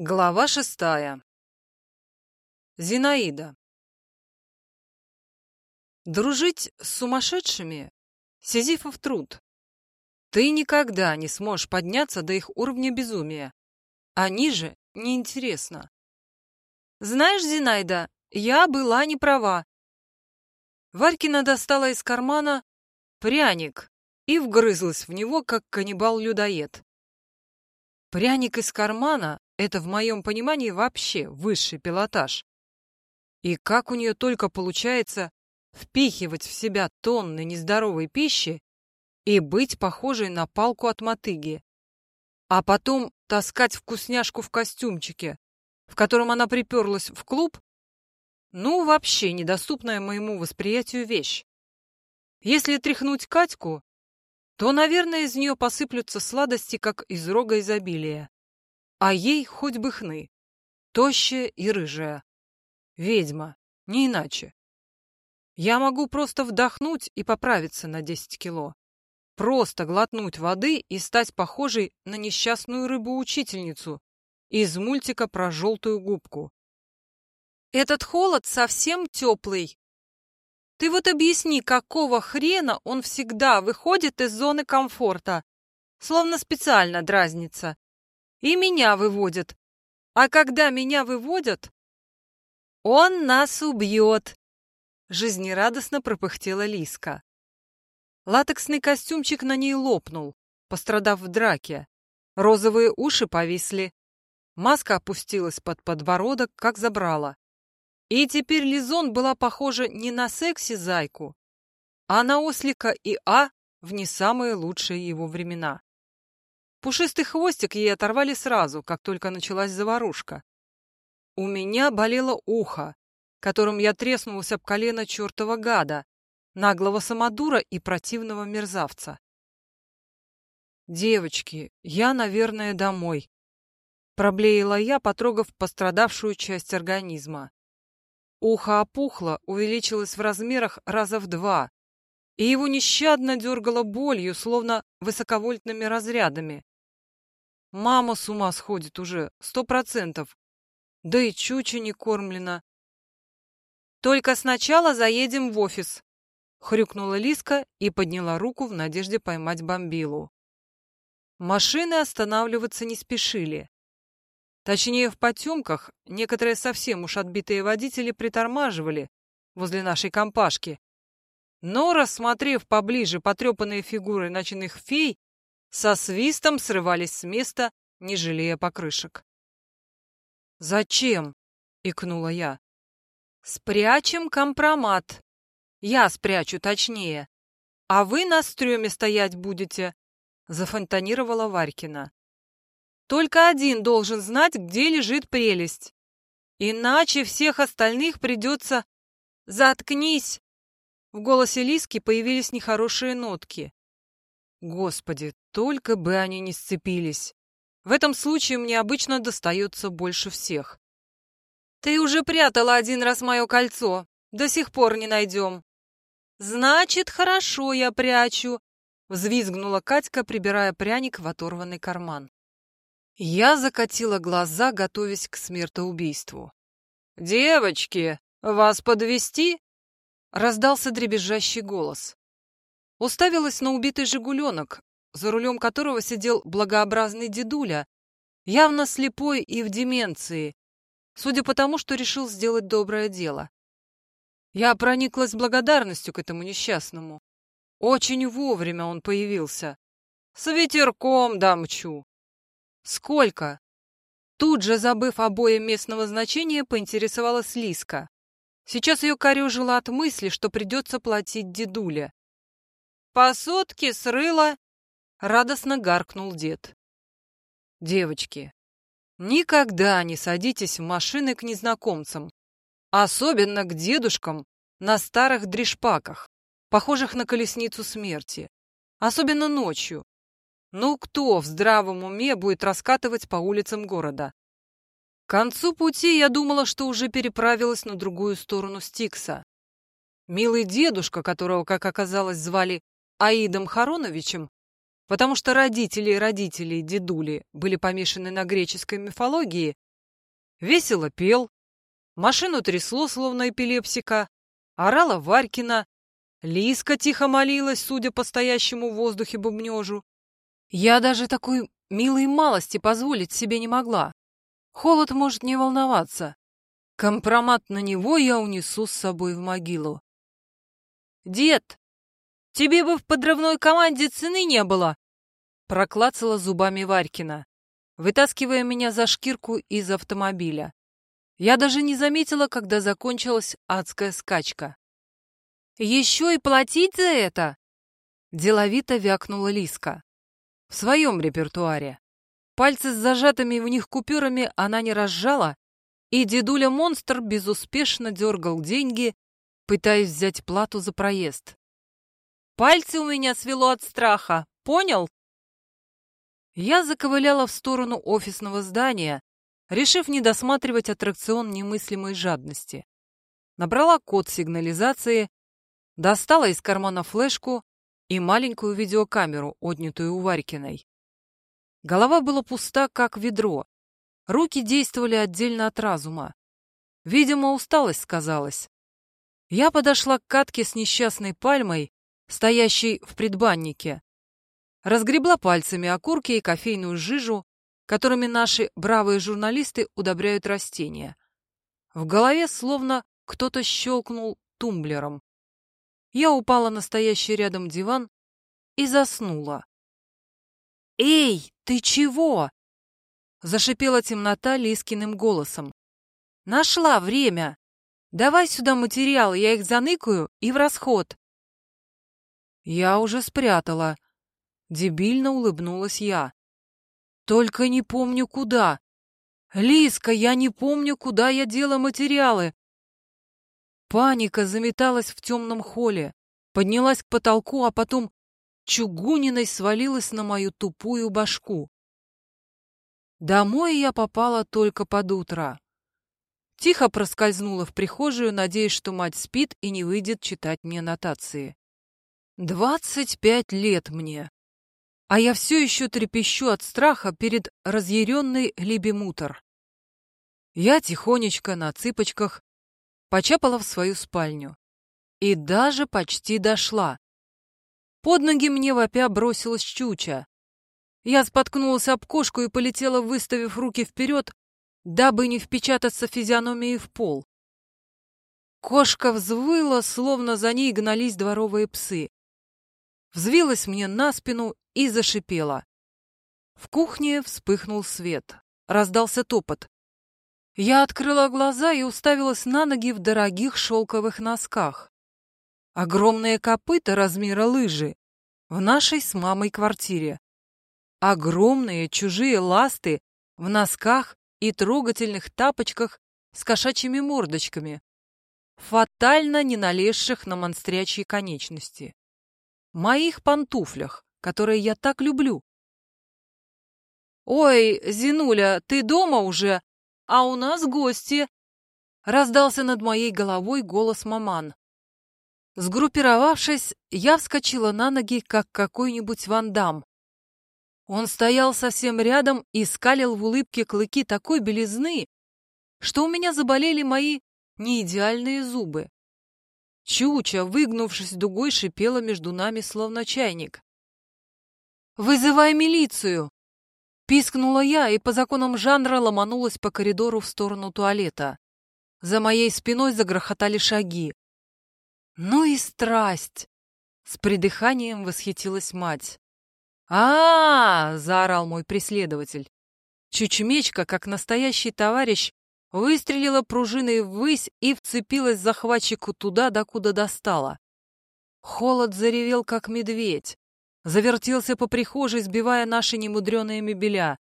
Глава шестая. Зинаида. Дружить с сумасшедшими — Сизифов труд. Ты никогда не сможешь подняться до их уровня безумия. Они же неинтересно. Знаешь, Зинаида, я была не права. Варькина достала из кармана пряник и вгрызлась в него, как каннибал-людоед. Пряник из кармана это в моем понимании вообще высший пилотаж. И как у нее только получается впихивать в себя тонны нездоровой пищи и быть похожей на палку от мотыги. А потом таскать вкусняшку в костюмчике, в котором она приперлась в клуб, ну, вообще недоступная моему восприятию вещь. Если тряхнуть Катьку, то, наверное, из нее посыплются сладости, как из рога изобилия. А ей хоть бы хны. Тощая и рыжая. Ведьма, не иначе. Я могу просто вдохнуть и поправиться на 10 кило. Просто глотнуть воды и стать похожей на несчастную рыбу-учительницу из мультика про желтую губку. Этот холод совсем теплый. Ты вот объясни, какого хрена он всегда выходит из зоны комфорта, словно специально дразнится. И меня выводят. А когда меня выводят, он нас убьет. Жизнерадостно пропыхтела Лиска. Латексный костюмчик на ней лопнул, пострадав в драке. Розовые уши повисли. Маска опустилась под подбородок, как забрала. И теперь Лизон была похожа не на секси-зайку, а на ослика и А в не самые лучшие его времена. Пушистый хвостик ей оторвали сразу, как только началась заварушка. У меня болело ухо, которым я треснулась об колено чертова гада, наглого самодура и противного мерзавца. «Девочки, я, наверное, домой», — проблеяла я, потрогав пострадавшую часть организма. Ухо опухло, увеличилось в размерах раза в два, и его нещадно дергало болью, словно высоковольтными разрядами. Мама с ума сходит уже, сто процентов. Да и чуча не кормлена. Только сначала заедем в офис, хрюкнула Лиска и подняла руку в надежде поймать бомбилу. Машины останавливаться не спешили. Точнее, в потемках некоторые совсем уж отбитые водители притормаживали возле нашей компашки. Но, рассмотрев поближе потрепанные фигуры ночных фей, со свистом срывались с места, не жалея покрышек. «Зачем?» — икнула я. «Спрячем компромат. Я спрячу точнее. А вы на стреме стоять будете», — зафонтанировала Варькина. «Только один должен знать, где лежит прелесть. Иначе всех остальных придется... Заткнись!» В голосе Лиски появились нехорошие нотки. Господи, только бы они не сцепились. В этом случае мне обычно достается больше всех. Ты уже прятала один раз мое кольцо. До сих пор не найдем. Значит, хорошо я прячу, взвизгнула Катька, прибирая пряник в оторванный карман. Я закатила глаза, готовясь к смертоубийству. «Девочки, вас подвести? раздался дребезжащий голос уставилась на убитый «Жигуленок», за рулем которого сидел благообразный дедуля, явно слепой и в деменции, судя по тому, что решил сделать доброе дело. Я прониклась благодарностью к этому несчастному. Очень вовремя он появился. С ветерком дамчу. Сколько? Тут же, забыв обои местного значения, поинтересовалась Лиска. Сейчас ее корежило от мысли, что придется платить дедуле. По сотке срыла, радостно гаркнул дед. Девочки, никогда не садитесь в машины к незнакомцам, особенно к дедушкам на старых дришпаках, похожих на колесницу смерти, особенно ночью. Ну кто в здравом уме будет раскатывать по улицам города? К концу пути я думала, что уже переправилась на другую сторону Стикса. Милый дедушка, которого, как оказалось, звали Аидом Хароновичем, потому что родители и родители дедули были помешаны на греческой мифологии, Весело пел, машину трясло, словно эпилепсика, орала Варькина, Лиска тихо молилась, судя по стоящему в воздухе бубнежу. Я даже такой милой малости позволить себе не могла. Холод может не волноваться. Компромат на него я унесу с собой в могилу. «Дед, тебе бы в подрывной команде цены не было!» Проклацала зубами Варькина, вытаскивая меня за шкирку из автомобиля. Я даже не заметила, когда закончилась адская скачка. «Еще и платить за это?» Деловито вякнула Лиска. В своем репертуаре. Пальцы с зажатыми в них купюрами она не разжала, и дедуля-монстр безуспешно дергал деньги, пытаясь взять плату за проезд. «Пальцы у меня свело от страха, понял?» Я заковыляла в сторону офисного здания, решив не досматривать аттракцион немыслимой жадности. Набрала код сигнализации Достала из кармана флешку и маленькую видеокамеру, отнятую у Варькиной. Голова была пуста, как ведро. Руки действовали отдельно от разума. Видимо, усталость сказалась. Я подошла к катке с несчастной пальмой, стоящей в предбаннике. Разгребла пальцами окурки и кофейную жижу, которыми наши бравые журналисты удобряют растения. В голове словно кто-то щелкнул тумблером. Я упала на стоящий рядом диван и заснула. «Эй, ты чего?» — зашипела темнота Лискиным голосом. «Нашла время! Давай сюда материал, я их заныкаю и в расход!» «Я уже спрятала», — дебильно улыбнулась я. «Только не помню, куда. Лиска, я не помню, куда я дела материалы. Паника заметалась в темном холле, поднялась к потолку, а потом чугуниной свалилась на мою тупую башку. Домой я попала только под утро. Тихо проскользнула в прихожую, надеясь, что мать спит и не выйдет читать мне нотации. Двадцать пять лет мне. А я все еще трепещу от страха перед разъяренной Либимутор. Я тихонечко на цыпочках почапала в свою спальню. И даже почти дошла. Под ноги мне вопя бросилась чуча. Я споткнулась об кошку и полетела, выставив руки вперед, дабы не впечататься физиономией в пол. Кошка взвыла, словно за ней гнались дворовые псы. Взвилась мне на спину и зашипела. В кухне вспыхнул свет. Раздался топот. Я открыла глаза и уставилась на ноги в дорогих шелковых носках. Огромные копыта размера лыжи в нашей с мамой квартире. Огромные чужие ласты в носках и трогательных тапочках с кошачьими мордочками, фатально не налезших на монстрячьи конечности. Моих пантуфлях, которые я так люблю. «Ой, Зинуля, ты дома уже?» а у нас гости!» Раздался над моей головой голос маман. Сгруппировавшись, я вскочила на ноги, как какой-нибудь вандам. Он стоял совсем рядом и скалил в улыбке клыки такой белизны, что у меня заболели мои неидеальные зубы. Чуча, выгнувшись дугой, шипела между нами, словно чайник. «Вызывай милицию!» Пискнула я и по законам жанра ломанулась по коридору в сторону туалета. За моей спиной загрохотали шаги. «Ну и страсть!» С придыханием восхитилась мать. а, -а, -а заорал мой преследователь. Чучмечка, как настоящий товарищ, выстрелила пружиной ввысь и вцепилась захватчику туда, докуда достала. Холод заревел, как медведь завертелся по прихожей, сбивая наши немудреные мебеля.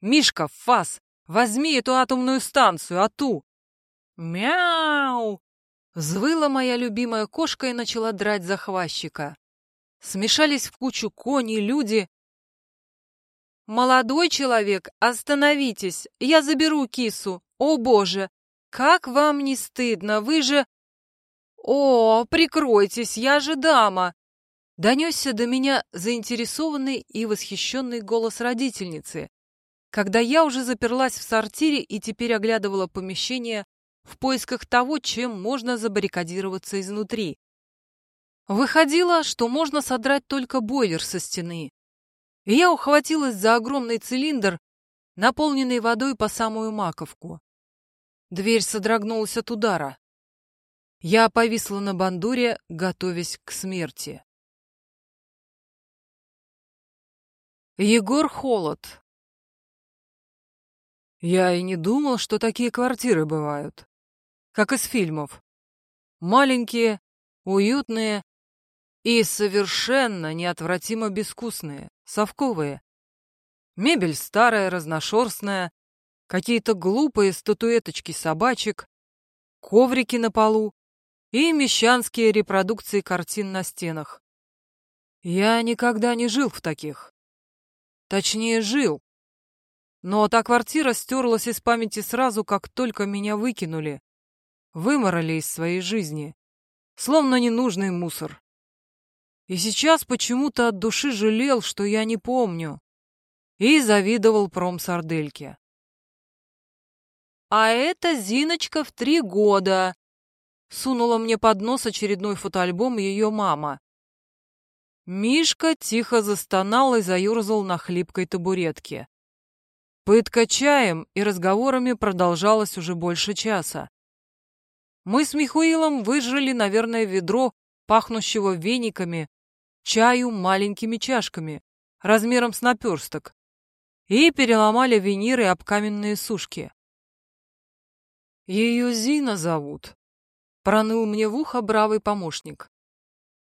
«Мишка, фас, возьми эту атомную станцию, а ту!» «Мяу!» Взвыла моя любимая кошка и начала драть захватчика. Смешались в кучу кони, люди. «Молодой человек, остановитесь! Я заберу кису! О, боже! Как вам не стыдно? Вы же...» «О, прикройтесь, я же дама! Донесся до меня заинтересованный и восхищенный голос родительницы. когда я уже заперлась в сортире и теперь оглядывала помещение в поисках того, чем можно забаррикадироваться изнутри. Выходило, что можно содрать только бойлер со стены. И я ухватилась за огромный цилиндр, наполненный водой по самую маковку. Дверь содрогнулась от удара. Я повисла на бандуре, готовясь к смерти. Егор Холод Я и не думал, что такие квартиры бывают. Как из фильмов. Маленькие, уютные и совершенно неотвратимо безвкусные, совковые. Мебель старая, разношерстная, какие-то глупые статуэточки собачек, коврики на полу и мещанские репродукции картин на стенах. Я никогда не жил в таких. Точнее, жил. Но та квартира стерлась из памяти сразу, как только меня выкинули. Выморали из своей жизни. Словно ненужный мусор. И сейчас почему-то от души жалел, что я не помню. И завидовал промсардельке. «А это Зиночка в три года!» Сунула мне под нос очередной фотоальбом ее мама. Мишка тихо застонал и заюрзал на хлипкой табуретке. Пытка чаем и разговорами продолжалась уже больше часа. Мы с Михуилом выжрали, наверное, ведро, пахнущего вениками, чаю маленькими чашками, размером с наперсток, и переломали виниры об каменные сушки. Ее Зина зовут, проныл мне в ухо бравый помощник.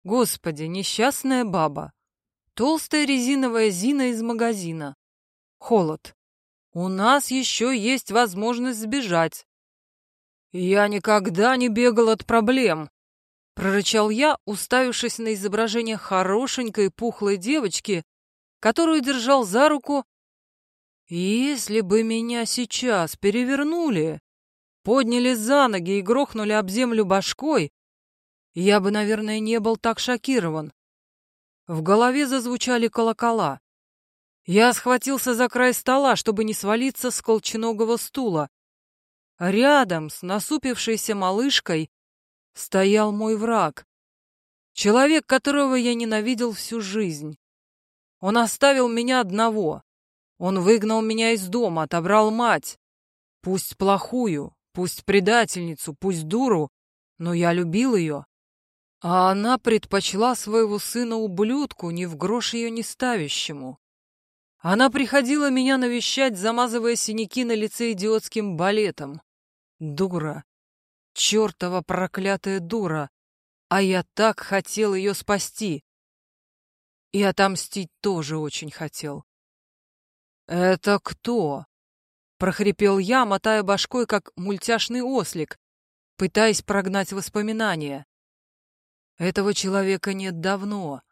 Господи, несчастная баба. Толстая резиновая Зина из магазина. Холод. У нас еще есть возможность сбежать. Я никогда не бегал от проблем, прорычал я, уставившись на изображение хорошенькой пухлой девочки, которую держал за руку. Если бы меня сейчас перевернули, подняли за ноги и грохнули об землю башкой, я бы, наверное, не был так шокирован. В голове зазвучали колокола. Я схватился за край стола, чтобы не свалиться с колченогого стула. Рядом с насупившейся малышкой стоял мой враг. Человек, которого я ненавидел всю жизнь. Он оставил меня одного. Он выгнал меня из дома, отобрал мать. Пусть плохую, пусть предательницу, пусть дуру, но я любил ее. А она предпочла своего сына ублюдку, ни в грош ее не ставящему. Она приходила меня навещать, замазывая синяки на лице идиотским балетом. Дура. Чертова проклятая дура. А я так хотел ее спасти. И отомстить тоже очень хотел. «Это кто?» — прохрипел я, мотая башкой, как мультяшный ослик, пытаясь прогнать воспоминания. Этого человека нет давно,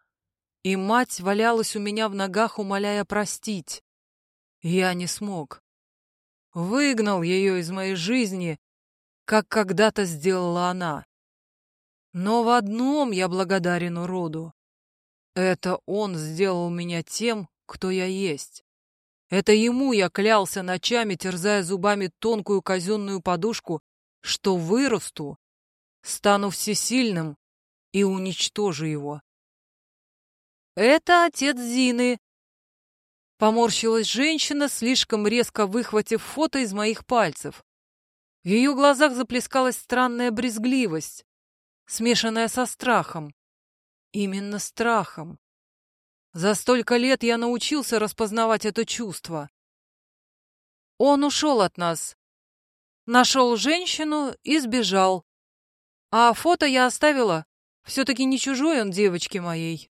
и мать валялась у меня в ногах, умоляя простить. Я не смог. Выгнал ее из моей жизни, как когда-то сделала она. Но в одном я благодарен уроду. Это он сделал меня тем, кто я есть. Это ему я клялся ночами, терзая зубами тонкую казенную подушку, что вырасту, стану всесильным и уничтожу его. «Это отец Зины», — поморщилась женщина, слишком резко выхватив фото из моих пальцев. В ее глазах заплескалась странная брезгливость, смешанная со страхом. Именно страхом. За столько лет я научился распознавать это чувство. Он ушел от нас. Нашел женщину и сбежал. А фото я оставила. Все-таки не чужой он девочке моей.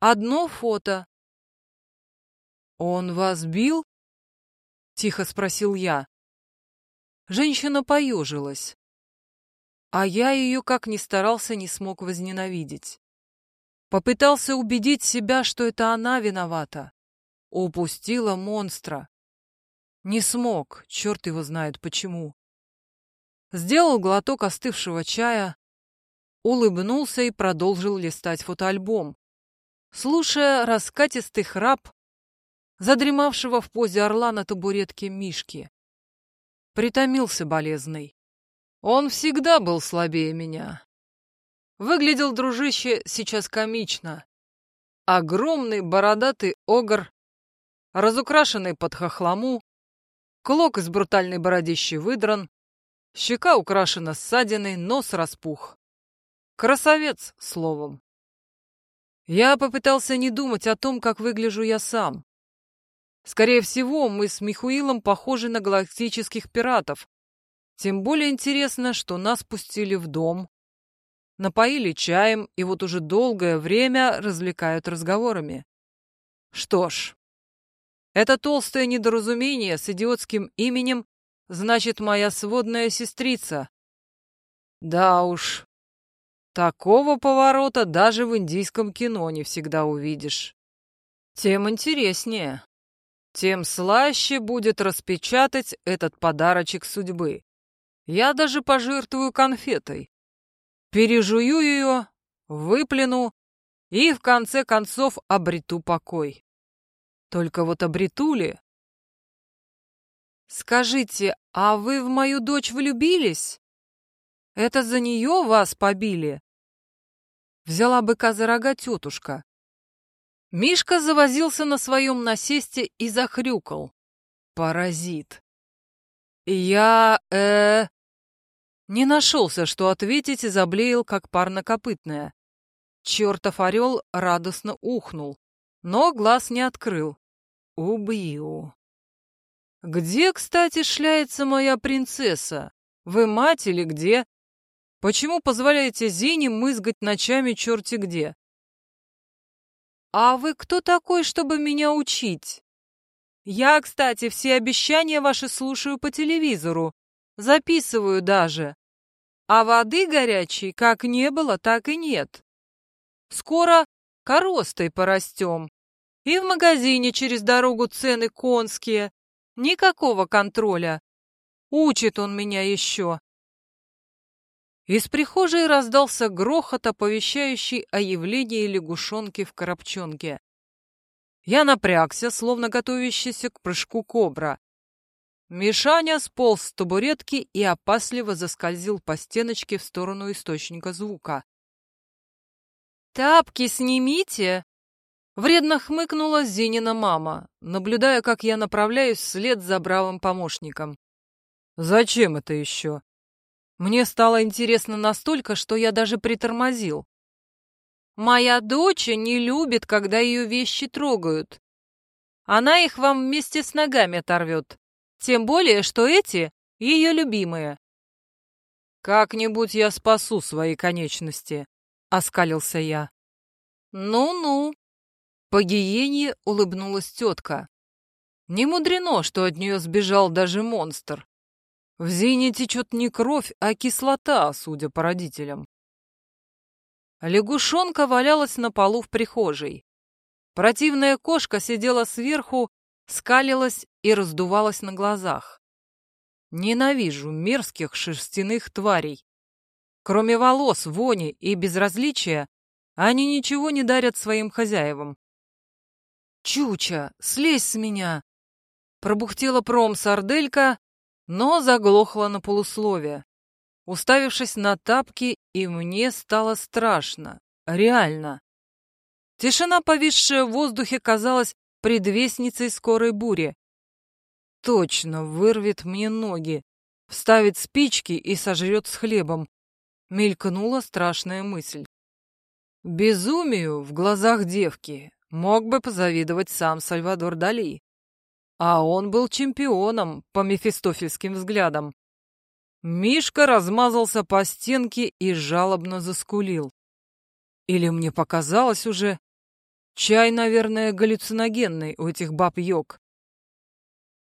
Одно фото. «Он вас бил?» — тихо спросил я. Женщина поежилась. А я ее, как ни старался, не смог возненавидеть. Попытался убедить себя, что это она виновата. Упустила монстра. Не смог, черт его знает почему. Сделал глоток остывшего чая, улыбнулся и продолжил листать фотоальбом, слушая раскатистый храп задремавшего в позе орла на табуретке Мишки. Притомился болезный. Он всегда был слабее меня. Выглядел дружище сейчас комично. Огромный бородатый огр, разукрашенный под хохлому, клок из брутальной бородищи выдран, щека украшена ссадиной, нос распух. Красавец, словом. Я попытался не думать о том, как выгляжу я сам. Скорее всего, мы с Михуилом похожи на галактических пиратов. Тем более интересно, что нас пустили в дом, напоили чаем и вот уже долгое время развлекают разговорами. Что ж, это толстое недоразумение с идиотским именем значит моя сводная сестрица. Да уж, такого поворота даже в индийском кино не всегда увидишь. Тем интереснее тем слаще будет распечатать этот подарочек судьбы. Я даже пожертвую конфетой. Пережую ее, выплюну и в конце концов обрету покой. Только вот обрету ли? Скажите, а вы в мою дочь влюбились? Это за нее вас побили? Взяла быка за рога тетушка. Мишка завозился на своем насесте и захрюкал. Паразит. Я, э... Не нашелся, что ответить, и заблеял, как парнокопытная. Чертов орел радостно ухнул, но глаз не открыл. Убью. Где, кстати, шляется моя принцесса? Вы мать или где? Почему позволяете Зине мызгать ночами черти где? «А вы кто такой, чтобы меня учить?» «Я, кстати, все обещания ваши слушаю по телевизору, записываю даже. А воды горячей как не было, так и нет. Скоро коростой порастем. И в магазине через дорогу цены конские. Никакого контроля. Учит он меня еще. Из прихожей раздался грохот, оповещающий о явлении лягушонки в коробчонке. Я напрягся, словно готовящийся к прыжку кобра. Мишаня сполз с табуретки и опасливо заскользил по стеночке в сторону источника звука. «Тапки снимите!» Вредно хмыкнула Зинина мама, наблюдая, как я направляюсь вслед за бравым помощником. «Зачем это еще?» Мне стало интересно настолько, что я даже притормозил. Моя дочь не любит, когда ее вещи трогают. Она их вам вместе с ногами оторвет. Тем более, что эти ее любимые. «Как-нибудь я спасу свои конечности», — оскалился я. «Ну-ну», — по гиене улыбнулась тетка. Не мудрено, что от нее сбежал даже монстр. В Зине течет не кровь, а кислота, судя по родителям. Лягушонка валялась на полу в прихожей. Противная кошка сидела сверху, скалилась и раздувалась на глазах. Ненавижу мерзких шерстяных тварей. Кроме волос, вони и безразличия, они ничего не дарят своим хозяевам. «Чуча, слезь с меня!» Пробухтела промсарделька, но заглохла на полусловие. Уставившись на тапки, и мне стало страшно. Реально. Тишина, повисшая в воздухе, казалась предвестницей скорой бури. Точно вырвет мне ноги, вставит спички и сожрет с хлебом. Мелькнула страшная мысль. Безумию в глазах девки мог бы позавидовать сам Сальвадор Дали. А он был чемпионом по мефистофельским взглядам. Мишка размазался по стенке и жалобно заскулил. Или мне показалось уже... Чай, наверное, галлюциногенный у этих баб йог.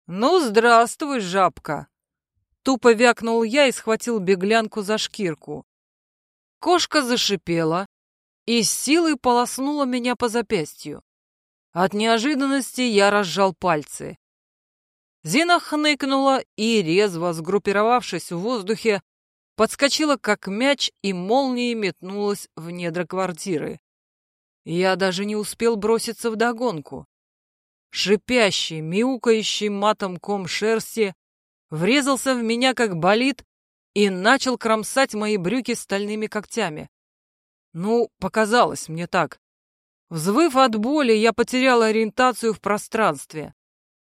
«Ну, здравствуй, жабка!» Тупо вякнул я и схватил беглянку за шкирку. Кошка зашипела и с силой полоснула меня по запястью. От неожиданности я разжал пальцы. Зина хныкнула и, резво сгруппировавшись в воздухе, подскочила как мяч и молнией метнулась в недра квартиры. Я даже не успел броситься в догонку. Шипящий, мяукающий матом ком шерсти, врезался в меня как болид и начал кромсать мои брюки стальными когтями. Ну, показалось мне так. Взвыв от боли, я потерял ориентацию в пространстве.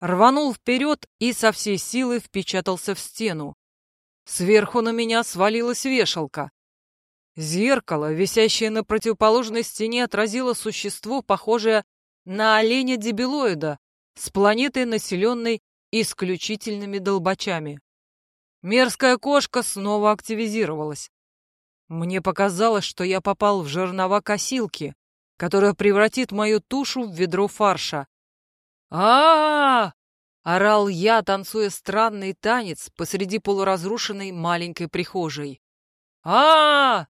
Рванул вперед и со всей силы впечатался в стену. Сверху на меня свалилась вешалка. Зеркало, висящее на противоположной стене, отразило существо, похожее на оленя-дебилоида с планетой, населенной исключительными долбачами. Мерзкая кошка снова активизировалась. Мне показалось, что я попал в жернова косилки, которая превратит мою тушу в ведро фарша. а, -а, -а орал я, танцуя странный танец посреди полуразрушенной маленькой прихожей. а, -а, -а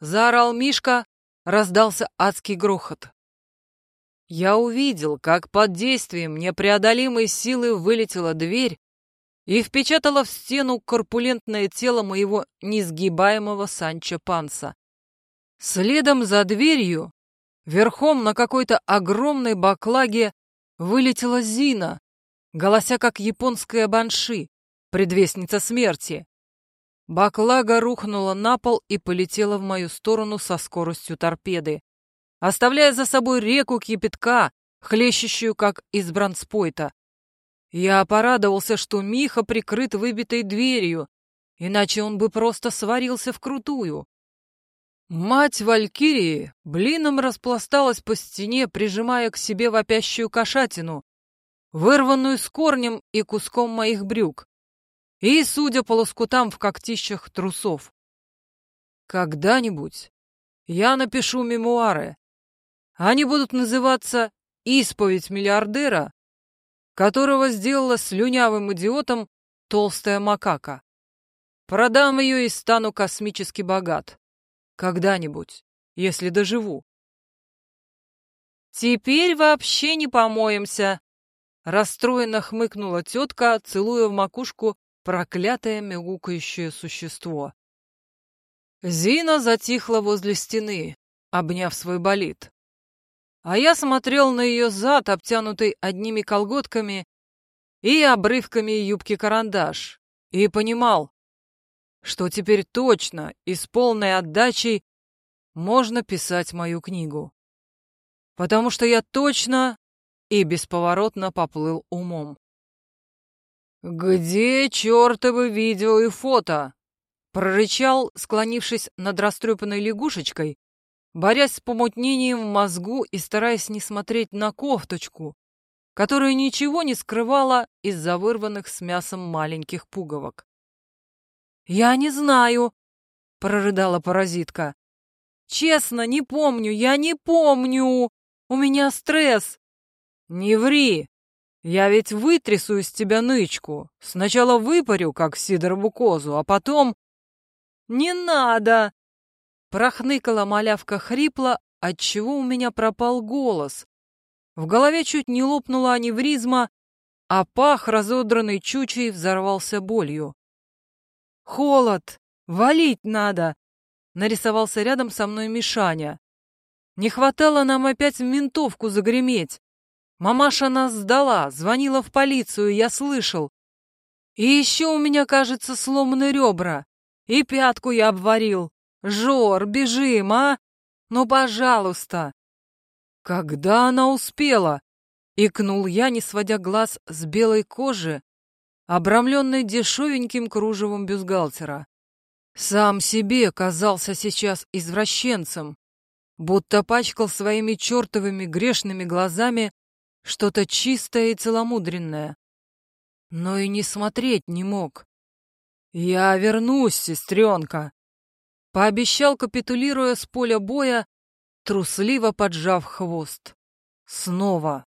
заорал Мишка, раздался адский грохот. Я увидел, как под действием непреодолимой силы вылетела дверь и впечатала в стену корпулентное тело моего несгибаемого Санчо Панса. Следом за дверью, верхом на какой-то огромной баклаге, вылетела Зина, голося как японская банши, предвестница смерти. Баклага рухнула на пол и полетела в мою сторону со скоростью торпеды оставляя за собой реку кипятка, хлещущую, как из бронспойта. Я порадовался, что Миха прикрыт выбитой дверью, иначе он бы просто сварился вкрутую. Мать Валькирии блином распласталась по стене, прижимая к себе вопящую кошатину, вырванную с корнем и куском моих брюк, и, судя по лоскутам в когтищах трусов. Когда-нибудь я напишу мемуары, они будут называться «Исповедь миллиардера», которого сделала слюнявым идиотом толстая макака. Продам ее и стану космически богат. Когда-нибудь, если доживу. «Теперь вообще не помоемся», — расстроенно хмыкнула тетка, целуя в макушку проклятое мяукающее существо. Зина затихла возле стены, обняв свой болид. А я смотрел на ее зад, обтянутый одними колготками и обрывками юбки-карандаш, и понимал, что теперь точно и с полной отдачей можно писать мою книгу. Потому что я точно и бесповоротно поплыл умом. «Где чертовы видео и фото?» — прорычал, склонившись над растрепанной лягушечкой, борясь с помутнением в мозгу и стараясь не смотреть на кофточку, которая ничего не скрывала из-за вырванных с мясом маленьких пуговок. «Я не знаю», — прорыдала паразитка. «Честно, не помню, я не помню! У меня стресс!» «Не ври! Я ведь вытрясу из тебя нычку. Сначала выпарю, как сидорову козу, а потом...» «Не надо!» Прохныкала малявка хрипло, отчего у меня пропал голос. В голове чуть не лопнула аневризма, а пах, разодранный чучей, взорвался болью. «Холод! Валить надо!» — нарисовался рядом со мной Мишаня. «Не хватало нам опять в ментовку загреметь. Мамаша нас сдала, звонила в полицию, я слышал. И еще у меня, кажется, сломаны ребра. И пятку я обварил. Жор, бежим, а? Ну, пожалуйста!» «Когда она успела?» — икнул я, не сводя глаз с белой кожи, обрамленной дешевеньким кружевом бюстгальтера. Сам себе казался сейчас извращенцем, будто пачкал своими чертовыми грешными глазами что-то чистое и целомудренное. Но и не смотреть не мог. «Я вернусь, сестренка!» Пообещал, капитулируя с поля боя, трусливо поджав хвост. Снова.